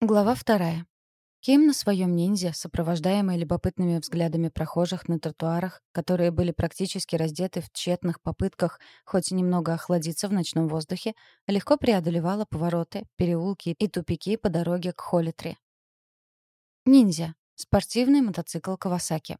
Глава вторая. Ким на своем ниндзя, сопровождаемый любопытными взглядами прохожих на тротуарах, которые были практически раздеты в тщетных попытках хоть немного охладиться в ночном воздухе, легко преодолевала повороты, переулки и тупики по дороге к Холлитри. Ниндзя. Спортивный мотоцикл Кавасаки.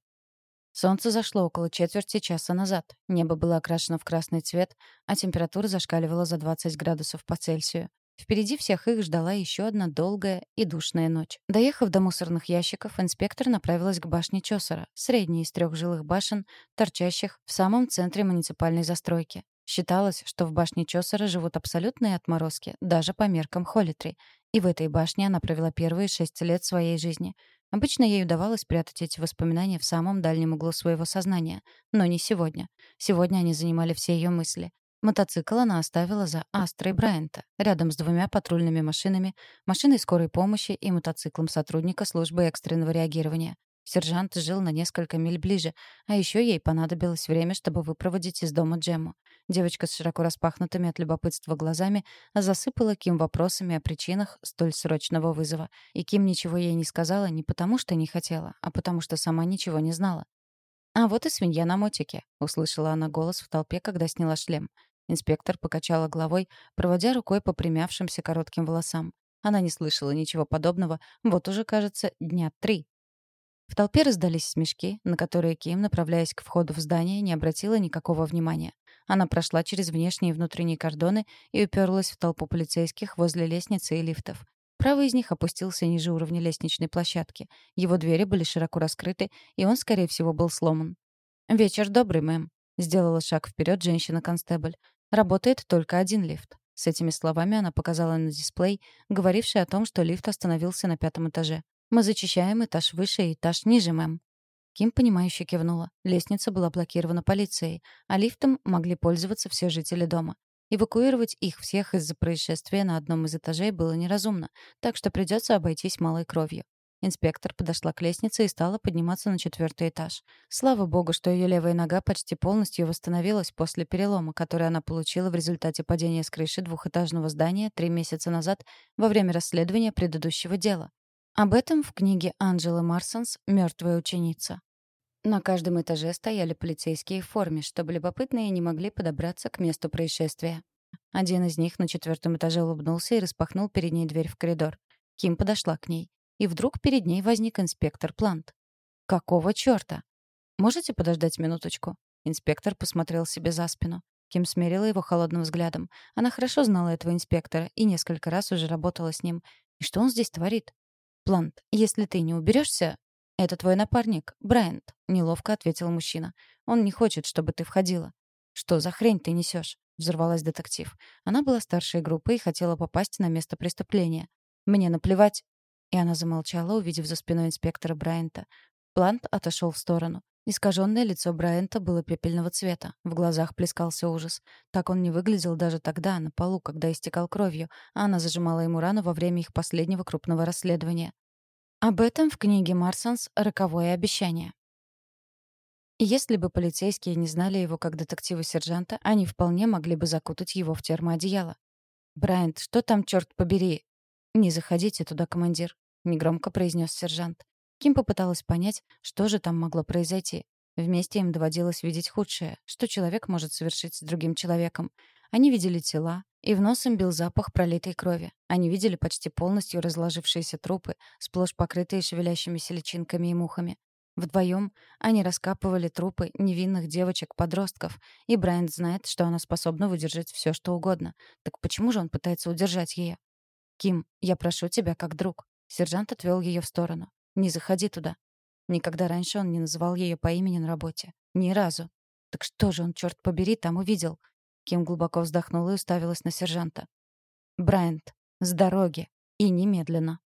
Солнце зашло около четверти часа назад. Небо было окрашено в красный цвет, а температура зашкаливала за 20 градусов по Цельсию. Впереди всех их ждала еще одна долгая и душная ночь. Доехав до мусорных ящиков, инспектор направилась к башне Чосера, средней из трех жилых башен, торчащих в самом центре муниципальной застройки. Считалось, что в башне Чосера живут абсолютные отморозки, даже по меркам Холлитри. И в этой башне она провела первые шесть лет своей жизни. Обычно ей удавалось прятать эти воспоминания в самом дальнем углу своего сознания. Но не сегодня. Сегодня они занимали все ее мысли. Мотоцикл она оставила за Астрой Брайанта, рядом с двумя патрульными машинами, машиной скорой помощи и мотоциклом сотрудника службы экстренного реагирования. Сержант жил на несколько миль ближе, а еще ей понадобилось время, чтобы выпроводить из дома Джему. Девочка с широко распахнутыми от любопытства глазами засыпала Ким вопросами о причинах столь срочного вызова. И Ким ничего ей не сказала не потому, что не хотела, а потому что сама ничего не знала. «А вот и свинья на мотике», — услышала она голос в толпе, когда сняла шлем. Инспектор покачала головой, проводя рукой по примявшимся коротким волосам. Она не слышала ничего подобного, вот уже, кажется, дня три. В толпе раздались смешки, на которые Ким, направляясь к входу в здание, не обратила никакого внимания. Она прошла через внешние и внутренние кордоны и уперлась в толпу полицейских возле лестницы и лифтов. Правый из них опустился ниже уровня лестничной площадки. Его двери были широко раскрыты, и он, скорее всего, был сломан. «Вечер добрый, мэм», — сделала шаг вперед женщина-констебль. Работает только один лифт. С этими словами она показала на дисплей, говоривший о том, что лифт остановился на пятом этаже. «Мы зачищаем этаж выше и этаж ниже, мэм». Ким, понимающе кивнула. Лестница была блокирована полицией, а лифтом могли пользоваться все жители дома. Эвакуировать их всех из-за происшествия на одном из этажей было неразумно, так что придется обойтись малой кровью. Инспектор подошла к лестнице и стала подниматься на четвертый этаж. Слава богу, что ее левая нога почти полностью восстановилась после перелома, который она получила в результате падения с крыши двухэтажного здания три месяца назад во время расследования предыдущего дела. Об этом в книге Анджелы Марсонс «Мертвая ученица». На каждом этаже стояли полицейские в форме, чтобы любопытные не могли подобраться к месту происшествия. Один из них на четвертом этаже улыбнулся и распахнул перед ней дверь в коридор. Ким подошла к ней и вдруг перед ней возник инспектор Плант. «Какого чёрта?» «Можете подождать минуточку?» Инспектор посмотрел себе за спину. Ким смерила его холодным взглядом. Она хорошо знала этого инспектора и несколько раз уже работала с ним. И что он здесь творит? «Плант, если ты не уберешься, «Это твой напарник, Брайант», — неловко ответил мужчина. «Он не хочет, чтобы ты входила». «Что за хрень ты несешь?» — взорвалась детектив. Она была старшей группы и хотела попасть на место преступления. «Мне наплевать, и она замолчала, увидев за спиной инспектора Брайанта. Плант отошел в сторону. Искаженное лицо Брайанта было пепельного цвета. В глазах плескался ужас. Так он не выглядел даже тогда, на полу, когда истекал кровью, а она зажимала ему рану во время их последнего крупного расследования. Об этом в книге Марсонс «Роковое обещание». если бы полицейские не знали его как детектива-сержанта, они вполне могли бы закутать его в термоодеяло. «Брайант, что там, черт побери?» «Не заходите туда, командир», — негромко произнес сержант. Ким попыталась понять, что же там могло произойти. Вместе им доводилось видеть худшее, что человек может совершить с другим человеком. Они видели тела, и в нос им бил запах пролитой крови. Они видели почти полностью разложившиеся трупы, сплошь покрытые шевелящимися личинками и мухами. Вдвоем они раскапывали трупы невинных девочек-подростков, и Брайант знает, что она способна выдержать все, что угодно. Так почему же он пытается удержать ее? «Ким, я прошу тебя как друг». Сержант отвел ее в сторону. «Не заходи туда». Никогда раньше он не называл ее по имени на работе. Ни разу. Так что же он, черт побери, там увидел? Ким глубоко вздохнула и уставилась на сержанта. «Брайант, с дороги. И немедленно».